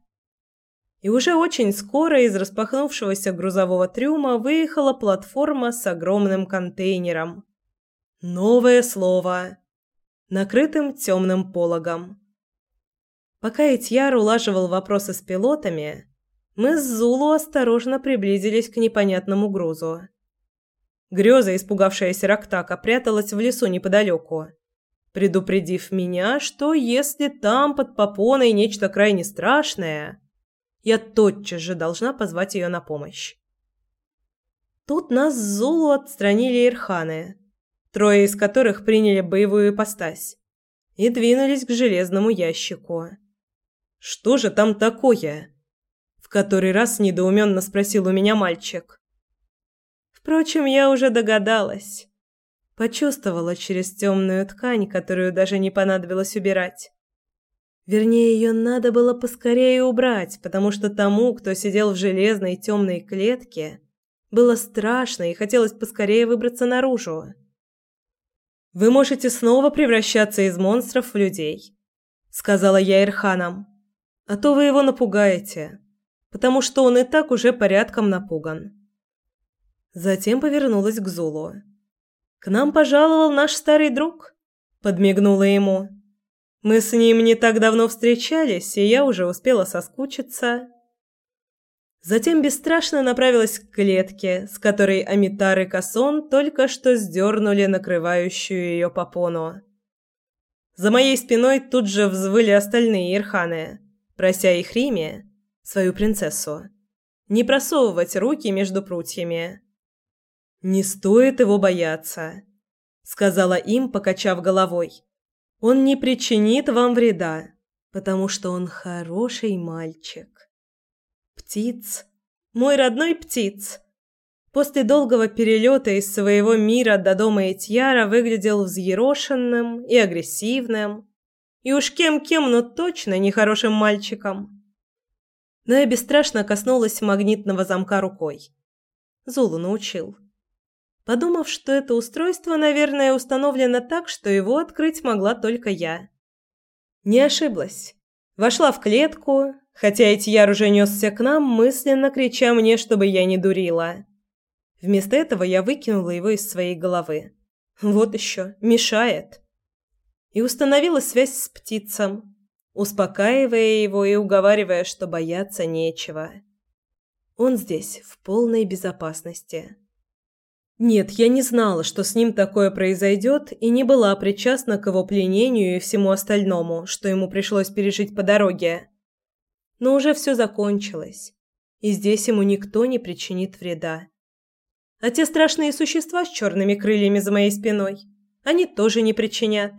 [SPEAKER 1] И уже очень скоро из распахнувшегося грузового трюма выехала платформа с огромным контейнером. Новое слово. Накрытым темным пологом. Пока Итьяр улаживал вопросы с пилотами, мы с Зулу осторожно приблизились к непонятному грузу. Грёза, испугавшаяся Рактака, пряталась в лесу неподалеку, предупредив меня, что если там под попоной нечто крайне страшное, я тотчас же должна позвать ее на помощь. Тут нас с Зулу отстранили Ирханы, трое из которых приняли боевую ипостась, и двинулись к железному ящику. Что же там такое? В который раз недоуменно спросил у меня мальчик. Впрочем, я уже догадалась. Почувствовала через темную ткань, которую даже не понадобилось убирать. Вернее, ее надо было поскорее убрать, потому что тому, кто сидел в железной темной клетке, было страшно и хотелось поскорее выбраться наружу. «Вы можете снова превращаться из монстров в людей», — сказала я Ирханам а то вы его напугаете, потому что он и так уже порядком напуган. Затем повернулась к Зулу. К нам пожаловал наш старый друг, подмигнула ему. Мы с ним не так давно встречались, и я уже успела соскучиться. Затем бесстрашно направилась к клетке, с которой Амитар и Касон только что сдернули накрывающую ее попону. За моей спиной тут же взвыли остальные ирханы прося их Риме, свою принцессу, не просовывать руки между прутьями. «Не стоит его бояться», — сказала им, покачав головой. «Он не причинит вам вреда, потому что он хороший мальчик». «Птиц, мой родной птиц!» После долгого перелета из своего мира до дома Этьяра выглядел взъерошенным и агрессивным, и уж кем-кем, но точно нехорошим мальчиком. Но я бесстрашно коснулась магнитного замка рукой. Зулу научил. Подумав, что это устройство, наверное, установлено так, что его открыть могла только я. Не ошиблась. Вошла в клетку, хотя Этьяр уже несся к нам, мысленно крича мне, чтобы я не дурила. Вместо этого я выкинула его из своей головы. Вот еще, мешает. И установила связь с птицем, успокаивая его и уговаривая, что бояться нечего. Он здесь, в полной безопасности. Нет, я не знала, что с ним такое произойдет, и не была причастна к его пленению и всему остальному, что ему пришлось пережить по дороге. Но уже все закончилось, и здесь ему никто не причинит вреда. А те страшные существа с черными крыльями за моей спиной, они тоже не причинят.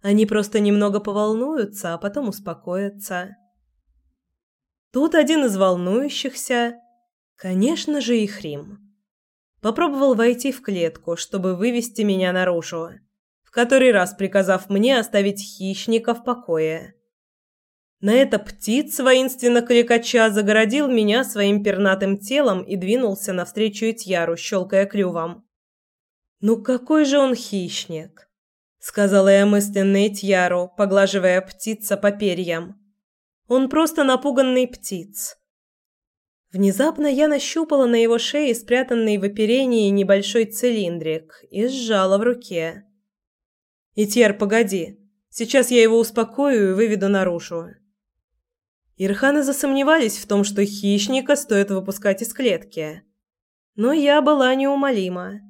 [SPEAKER 1] Они просто немного поволнуются, а потом успокоятся. Тут один из волнующихся, конечно же, и Хрим. Попробовал войти в клетку, чтобы вывести меня наружу, в который раз приказав мне оставить хищника в покое. На это птиц воинственно кликача загородил меня своим пернатым телом и двинулся навстречу Итьяру, щелкая клювом. «Ну какой же он хищник!» — сказала я мысленно Итьяру, поглаживая птица по перьям. «Он просто напуганный птиц». Внезапно я нащупала на его шее спрятанный в оперении небольшой цилиндрик и сжала в руке. «Итьяр, погоди. Сейчас я его успокою и выведу наружу». Ирханы засомневались в том, что хищника стоит выпускать из клетки. Но я была неумолима.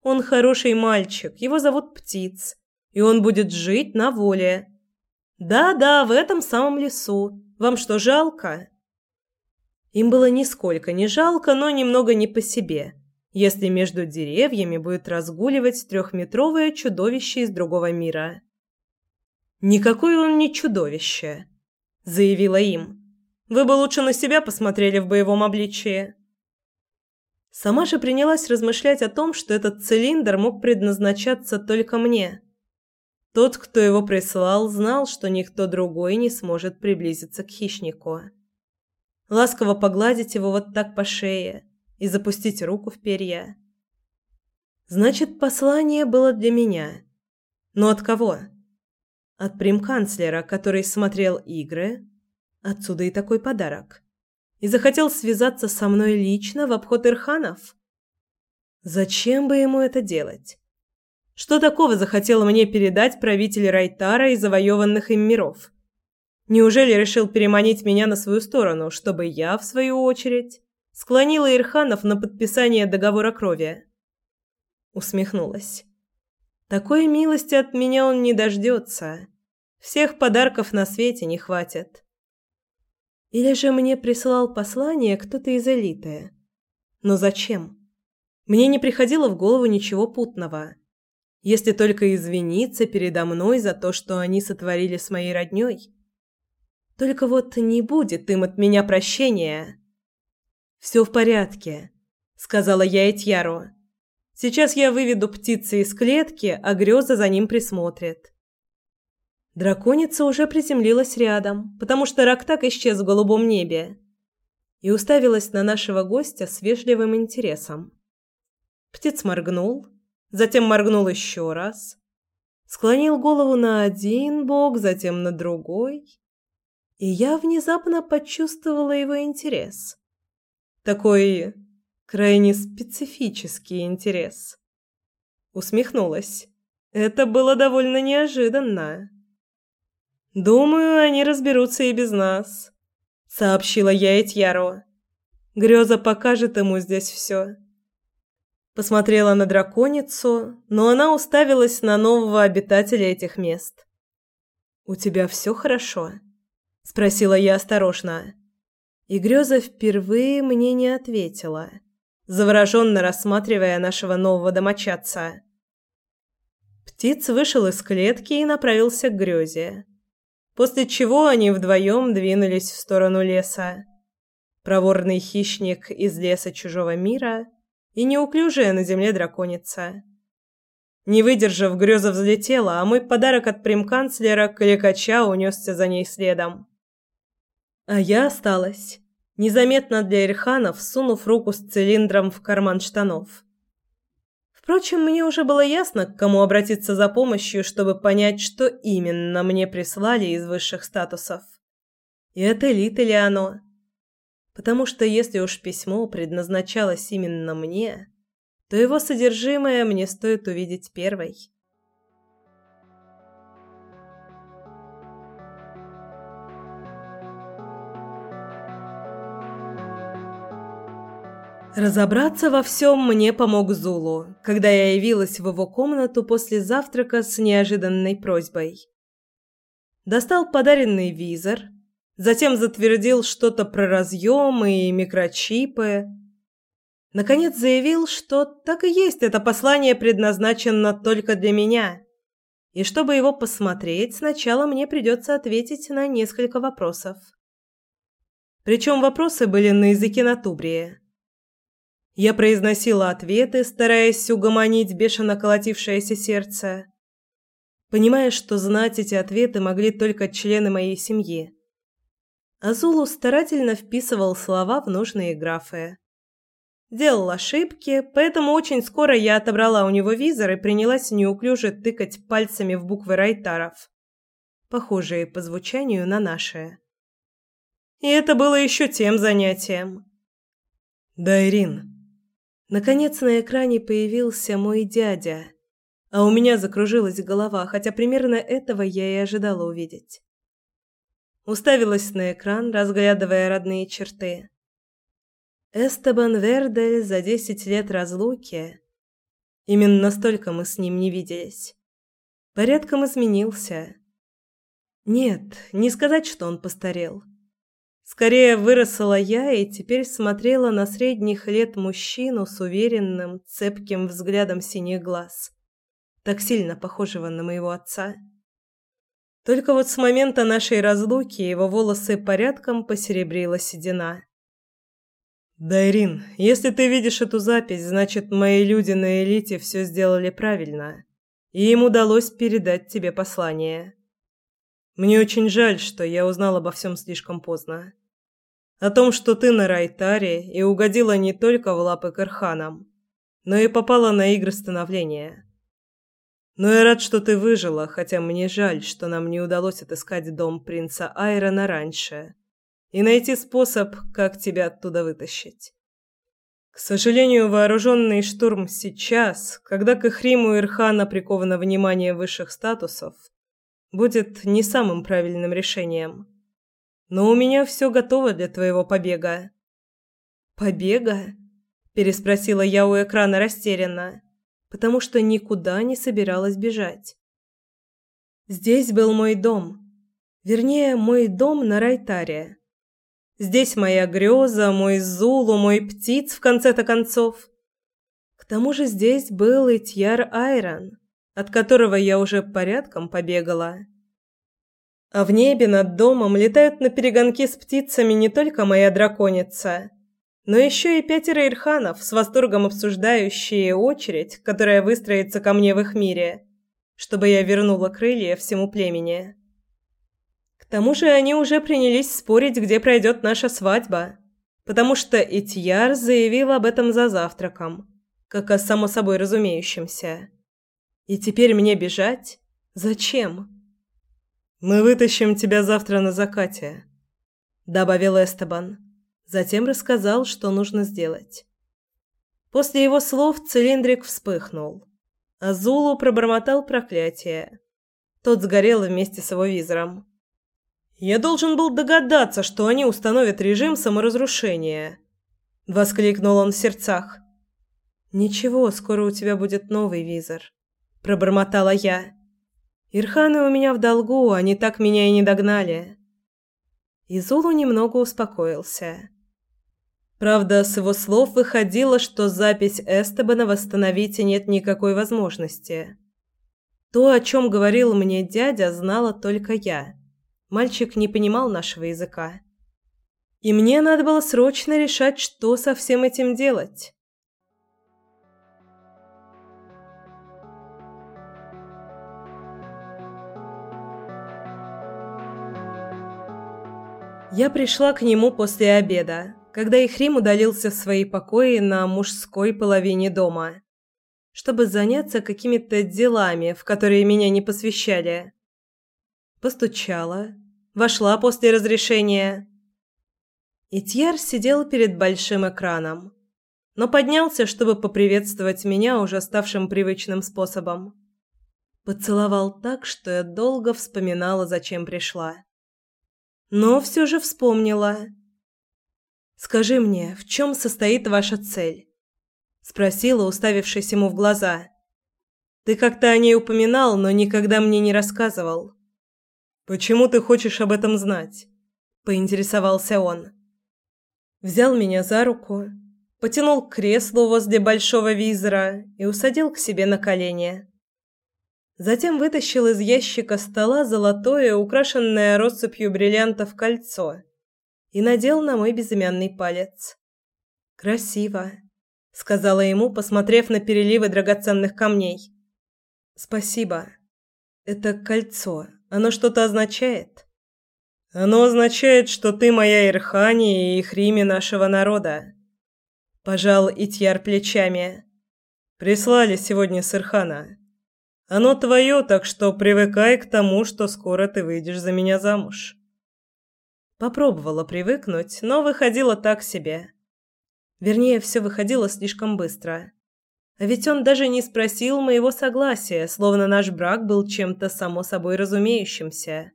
[SPEAKER 1] Он хороший мальчик, его зовут Птиц, и он будет жить на воле. Да-да, в этом самом лесу. Вам что, жалко? Им было нисколько не жалко, но немного не по себе, если между деревьями будет разгуливать трехметровое чудовище из другого мира. Никакое он не чудовище заявила им. Вы бы лучше на себя посмотрели в боевом обличии. Сама же принялась размышлять о том, что этот цилиндр мог предназначаться только мне. Тот, кто его прислал, знал, что никто другой не сможет приблизиться к хищнику. Ласково погладить его вот так по шее и запустить руку в перья. Значит, послание было для меня. Но от кого? От примканцлера, который смотрел игры. Отсюда и такой подарок. И захотел связаться со мной лично в обход Ирханов. Зачем бы ему это делать? Что такого захотел мне передать правитель Райтара и завоеванных им миров? Неужели решил переманить меня на свою сторону, чтобы я, в свою очередь, склонила Ирханов на подписание договора крови? Усмехнулась. Такой милости от меня он не дождется. Всех подарков на свете не хватит. Или же мне прислал послание кто-то из элиты. Но зачем? Мне не приходило в голову ничего путного. Если только извиниться передо мной за то, что они сотворили с моей роднёй. Только вот не будет им от меня прощения. «Все в порядке», — сказала я Этьяру. «Сейчас я выведу птицы из клетки, а греза за ним присмотрит. Драконица уже приземлилась рядом, потому что Рактак исчез в голубом небе, и уставилась на нашего гостя с вежливым интересом. Птиц моргнул, затем моргнул еще раз, склонил голову на один бок, затем на другой, и я внезапно почувствовала его интерес. Такой крайне специфический интерес. Усмехнулась. Это было довольно неожиданно. «Думаю, они разберутся и без нас», — сообщила я Этьяру. «Грёза покажет ему здесь все». Посмотрела на драконицу, но она уставилась на нового обитателя этих мест. «У тебя все хорошо?» — спросила я осторожно. И Грёза впервые мне не ответила, завороженно рассматривая нашего нового домочадца. Птиц вышел из клетки и направился к Грёзе после чего они вдвоем двинулись в сторону леса. Проворный хищник из леса чужого мира и неуклюжая на земле драконица. Не выдержав, греза взлетела, а мой подарок от примканцлера Каликача унесся за ней следом. А я осталась, незаметно для Ирханов, сунув руку с цилиндром в карман штанов. Впрочем, мне уже было ясно, к кому обратиться за помощью, чтобы понять, что именно мне прислали из высших статусов. И от элиты ли оно? Потому что если уж письмо предназначалось именно мне, то его содержимое мне стоит увидеть первой. Разобраться во всем мне помог Зулу, когда я явилась в его комнату после завтрака с неожиданной просьбой. Достал подаренный визор, затем затвердил что-то про разъемы и микрочипы. Наконец заявил, что так и есть, это послание предназначено только для меня. И чтобы его посмотреть, сначала мне придется ответить на несколько вопросов. Причем вопросы были на языке Натубрии. Я произносила ответы, стараясь угомонить бешено колотившееся сердце, понимая, что знать эти ответы могли только члены моей семьи. Азулу старательно вписывал слова в нужные графы. Делал ошибки, поэтому очень скоро я отобрала у него визор и принялась неуклюже тыкать пальцами в буквы райтаров, похожие по звучанию на наши. И это было еще тем занятием. «Дайрин», Наконец на экране появился мой дядя, а у меня закружилась голова, хотя примерно этого я и ожидала увидеть. Уставилась на экран, разглядывая родные черты. Эстебан Вердель за десять лет разлуки. Именно столько мы с ним не виделись. Порядком изменился. Нет, не сказать, что он постарел. Скорее выросла я и теперь смотрела на средних лет мужчину с уверенным, цепким взглядом синих глаз, так сильно похожего на моего отца. Только вот с момента нашей разлуки его волосы порядком посеребрила седина. «Дайрин, если ты видишь эту запись, значит, мои люди на элите все сделали правильно, и им удалось передать тебе послание. Мне очень жаль, что я узнал обо всем слишком поздно. О том, что ты на Райтаре и угодила не только в лапы к Ирханам, но и попала на игры становления. Но я рад, что ты выжила, хотя мне жаль, что нам не удалось отыскать дом принца Айрона раньше и найти способ, как тебя оттуда вытащить. К сожалению, вооруженный штурм сейчас, когда к Эхриму Ирхана приковано внимание высших статусов, будет не самым правильным решением. Но у меня все готово для твоего побега». «Побега?» – переспросила я у экрана растерянно, потому что никуда не собиралась бежать. Здесь был мой дом. Вернее, мой дом на Райтаре. Здесь моя греза, мой Зулу, мой птиц в конце-то концов. К тому же здесь был и Тьяр Айрон, от которого я уже порядком побегала. А в небе над домом летают на перегонки с птицами не только моя драконица, но еще и пятеро ирханов, с восторгом обсуждающие очередь, которая выстроится ко мне в их мире, чтобы я вернула крылья всему племени. К тому же они уже принялись спорить, где пройдет наша свадьба, потому что Итьяр заявил об этом за завтраком, как о само собой разумеющемся. И теперь мне бежать? Зачем? «Мы вытащим тебя завтра на закате», — добавил Эстебан. Затем рассказал, что нужно сделать. После его слов цилиндрик вспыхнул. а Зулу пробормотал проклятие. Тот сгорел вместе с его визором. «Я должен был догадаться, что они установят режим саморазрушения», — воскликнул он в сердцах. «Ничего, скоро у тебя будет новый визор», — пробормотала я. Ирханы у меня в долгу, они так меня и не догнали. Изулу немного успокоился. Правда, с его слов выходило, что запись Эстебана восстановить нет никакой возможности. То, о чем говорил мне дядя, знала только я. Мальчик не понимал нашего языка. И мне надо было срочно решать, что со всем этим делать. Я пришла к нему после обеда, когда Ихрим удалился в свои покои на мужской половине дома, чтобы заняться какими-то делами, в которые меня не посвящали. Постучала, Вошла после разрешения. Итьяр сидел перед большим экраном, но поднялся, чтобы поприветствовать меня уже ставшим привычным способом. Поцеловал так, что я долго вспоминала, зачем пришла. Но все же вспомнила. «Скажи мне, в чем состоит ваша цель?» Спросила, уставившись ему в глаза. «Ты как-то о ней упоминал, но никогда мне не рассказывал». «Почему ты хочешь об этом знать?» Поинтересовался он. Взял меня за руку, потянул к креслу возле большого визора и усадил к себе на колени. Затем вытащил из ящика стола золотое, украшенное россыпью бриллиантов кольцо и надел на мой безымянный палец. «Красиво», — сказала ему, посмотрев на переливы драгоценных камней. «Спасибо. Это кольцо. Оно что-то означает?» «Оно означает, что ты моя Ирхани и Хрими нашего народа», — пожал Итьяр плечами. «Прислали сегодня с Ирхана. Оно твое, так что привыкай к тому, что скоро ты выйдешь за меня замуж». Попробовала привыкнуть, но выходило так себе. Вернее, все выходило слишком быстро. А ведь он даже не спросил моего согласия, словно наш брак был чем-то само собой разумеющимся.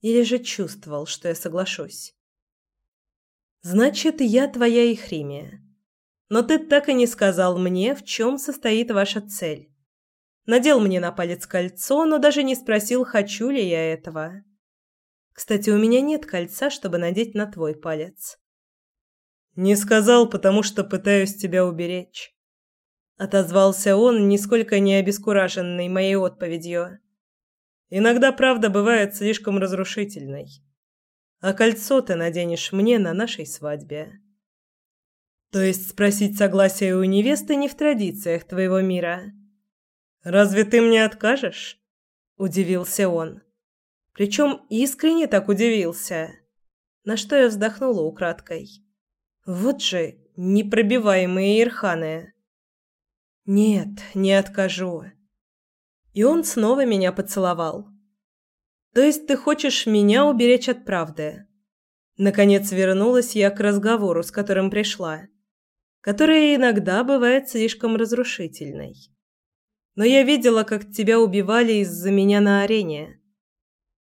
[SPEAKER 1] Или же чувствовал, что я соглашусь. «Значит, я твоя Ихримия. Но ты так и не сказал мне, в чем состоит ваша цель. Надел мне на палец кольцо, но даже не спросил, хочу ли я этого. Кстати, у меня нет кольца, чтобы надеть на твой палец». «Не сказал, потому что пытаюсь тебя уберечь» отозвался он, нисколько не обескураженный моей отповедью. Иногда правда бывает слишком разрушительной. А кольцо ты наденешь мне на нашей свадьбе. То есть спросить согласия у невесты не в традициях твоего мира. Разве ты мне откажешь? удивился он. Причем искренне так удивился. На что я вздохнула украдкой. Вот же непробиваемые ирханы. Нет, не откажу. И он снова меня поцеловал. То есть ты хочешь меня уберечь от правды? Наконец вернулась я к разговору, с которым пришла, которая иногда бывает слишком разрушительной. Но я видела, как тебя убивали из-за меня на арене.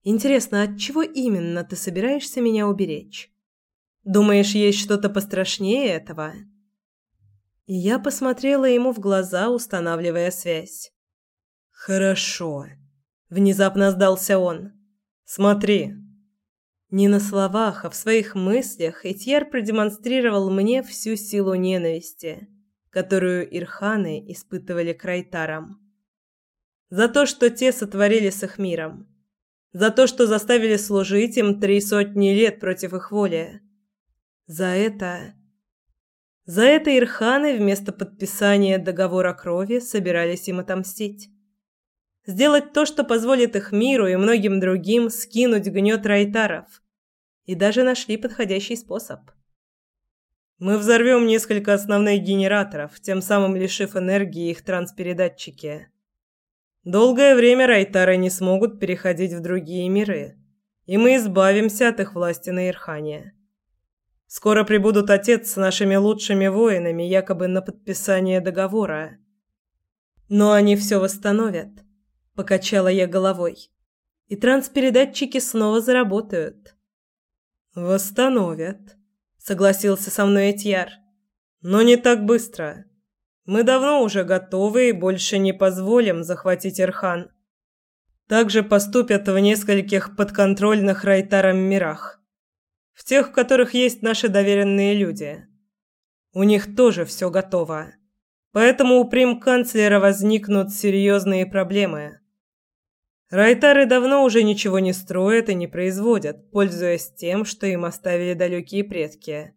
[SPEAKER 1] Интересно, от чего именно ты собираешься меня уберечь? Думаешь, есть что-то пострашнее этого? И я посмотрела ему в глаза, устанавливая связь. «Хорошо», — внезапно сдался он. «Смотри». Не на словах, а в своих мыслях Этьер продемонстрировал мне всю силу ненависти, которую Ирханы испытывали к Райтарам. За то, что те сотворили с их миром. За то, что заставили служить им три сотни лет против их воли. За это за это Ирханы вместо подписания договора крови собирались им отомстить. Сделать то, что позволит их миру и многим другим скинуть гнет райтаров. И даже нашли подходящий способ. Мы взорвем несколько основных генераторов, тем самым лишив энергии их транспередатчики. Долгое время райтары не смогут переходить в другие миры, и мы избавимся от их власти на Ирхане. Скоро прибудут отец с нашими лучшими воинами, якобы на подписание договора. Но они все восстановят, покачала я головой. И транспередатчики снова заработают. Восстановят, согласился со мной Этьяр. Но не так быстро. Мы давно уже готовы и больше не позволим захватить Ирхан. Также поступят в нескольких подконтрольных Райтарам мирах в тех, в которых есть наши доверенные люди. У них тоже все готово. Поэтому у прим-канцлера возникнут серьезные проблемы. Райтары давно уже ничего не строят и не производят, пользуясь тем, что им оставили далекие предки.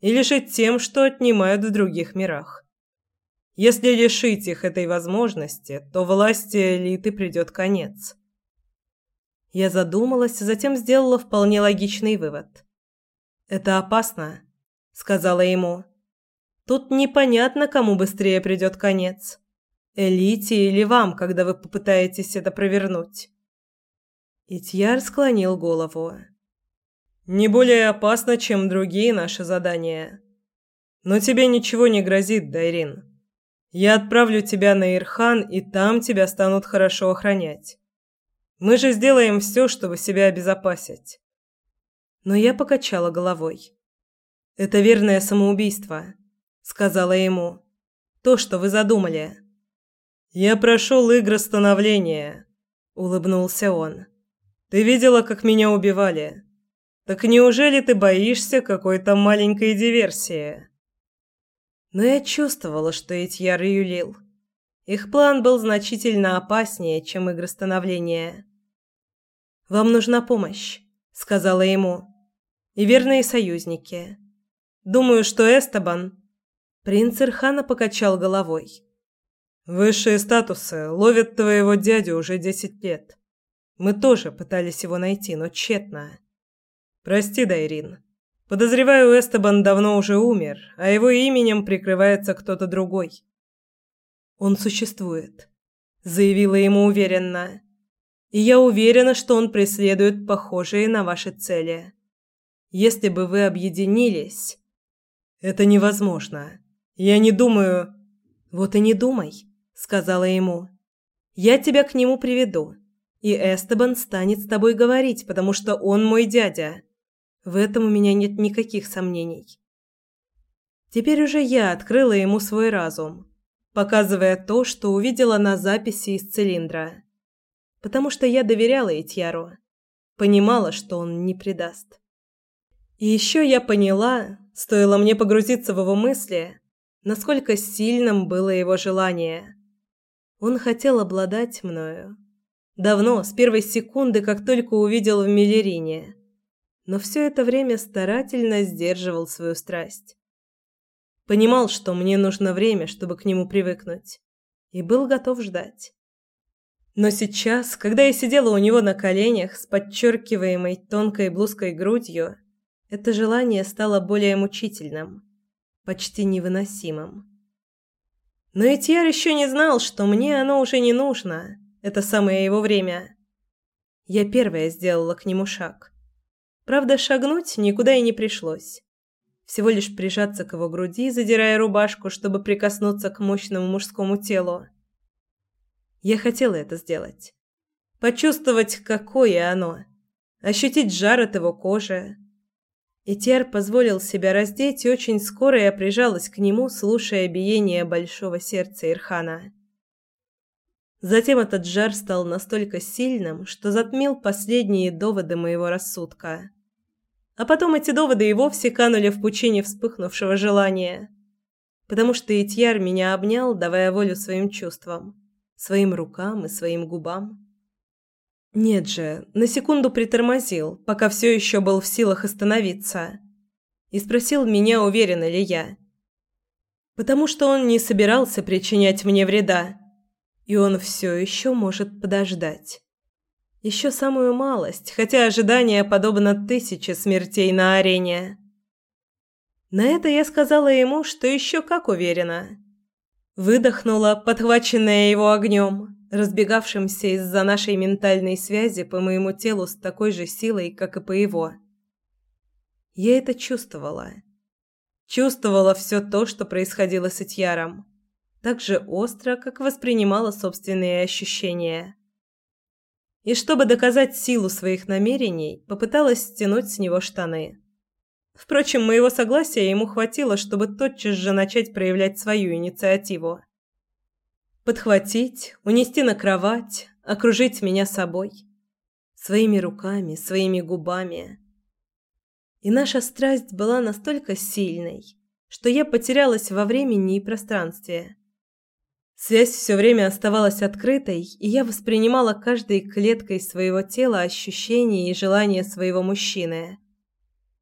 [SPEAKER 1] И лишить тем, что отнимают в других мирах. Если лишить их этой возможности, то власти элиты придет конец. Я задумалась, затем сделала вполне логичный вывод. «Это опасно», — сказала ему. «Тут непонятно, кому быстрее придет конец. Элите или вам, когда вы попытаетесь это провернуть». Итьяр склонил голову. «Не более опасно, чем другие наши задания. Но тебе ничего не грозит, Дайрин. Я отправлю тебя на Ирхан, и там тебя станут хорошо охранять. Мы же сделаем все, чтобы себя обезопасить». Но я покачала головой. «Это верное самоубийство», — сказала ему. «То, что вы задумали». «Я прошел игры становления», — улыбнулся он. Ты видела, как меня убивали. Так неужели ты боишься какой-то маленькой диверсии? Но я чувствовала, что Этьяр юлил. Их план был значительно опаснее, чем игры становления. «Вам нужна помощь», — сказала ему. «И верные союзники. Думаю, что Эстебан...» Принц Ирхана покачал головой. «Высшие статусы ловят твоего дядю уже десять лет. Мы тоже пытались его найти, но тщетно. Прости, Дайрин. Подозреваю, Эстебан давно уже умер, а его именем прикрывается кто-то другой. Он существует, заявила ему уверенно. И я уверена, что он преследует похожие на ваши цели. Если бы вы объединились, это невозможно. Я не думаю. Вот и не думай, сказала ему. Я тебя к нему приведу. И Эстебан станет с тобой говорить, потому что он мой дядя. В этом у меня нет никаких сомнений. Теперь уже я открыла ему свой разум, показывая то, что увидела на записи из цилиндра. Потому что я доверяла Этьяру, понимала, что он не предаст. И еще я поняла, стоило мне погрузиться в его мысли, насколько сильным было его желание. Он хотел обладать мною, Давно, с первой секунды, как только увидел в Миллерине. Но все это время старательно сдерживал свою страсть. Понимал, что мне нужно время, чтобы к нему привыкнуть. И был готов ждать. Но сейчас, когда я сидела у него на коленях с подчеркиваемой тонкой блузкой грудью, это желание стало более мучительным, почти невыносимым. Но Этьяр еще не знал, что мне оно уже не нужно. Это самое его время. Я первая сделала к нему шаг. Правда, шагнуть никуда и не пришлось. Всего лишь прижаться к его груди, задирая рубашку, чтобы прикоснуться к мощному мужскому телу. Я хотела это сделать. Почувствовать, какое оно. Ощутить жар от его кожи. Этьер позволил себя раздеть, и очень скоро я прижалась к нему, слушая биение большого сердца Ирхана. Затем этот жар стал настолько сильным, что затмил последние доводы моего рассудка. А потом эти доводы и вовсе канули в пучине вспыхнувшего желания. Потому что Итьяр меня обнял, давая волю своим чувствам, своим рукам и своим губам. Нет же, на секунду притормозил, пока все еще был в силах остановиться. И спросил меня, уверена ли я. Потому что он не собирался причинять мне вреда и он все еще может подождать. Еще самую малость, хотя ожидание подобно тысяче смертей на арене. На это я сказала ему, что еще как уверена. Выдохнула, подхваченная его огнем, разбегавшимся из-за нашей ментальной связи по моему телу с такой же силой, как и по его. Я это чувствовала. Чувствовала все то, что происходило с Итьяром так же остро, как воспринимала собственные ощущения. И чтобы доказать силу своих намерений, попыталась стянуть с него штаны. Впрочем, моего согласия ему хватило, чтобы тотчас же начать проявлять свою инициативу. Подхватить, унести на кровать, окружить меня собой. Своими руками, своими губами. И наша страсть была настолько сильной, что я потерялась во времени и пространстве. Связь все время оставалась открытой, и я воспринимала каждой клеткой своего тела ощущения и желания своего мужчины,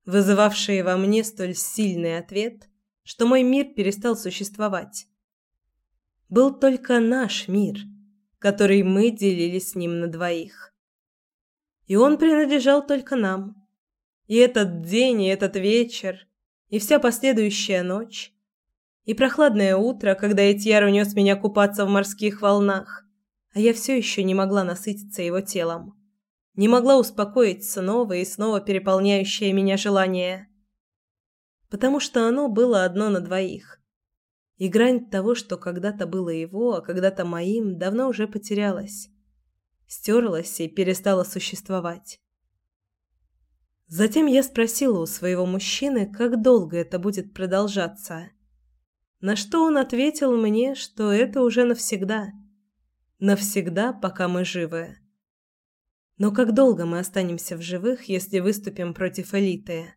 [SPEAKER 1] вызывавшие во мне столь сильный ответ, что мой мир перестал существовать. Был только наш мир, который мы делили с ним на двоих. И он принадлежал только нам. И этот день, и этот вечер, и вся последующая ночь и прохладное утро, когда Этьяр унес меня купаться в морских волнах, а я все еще не могла насытиться его телом. Не могла успокоить снова и снова переполняющее меня желание. Потому что оно было одно на двоих. И грань того, что когда-то было его, а когда-то моим, давно уже потерялась. Стерлась и перестала существовать. Затем я спросила у своего мужчины, как долго это будет продолжаться. На что он ответил мне, что это уже навсегда. Навсегда, пока мы живы. Но как долго мы останемся в живых, если выступим против элиты?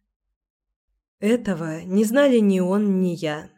[SPEAKER 1] Этого не знали ни он, ни я.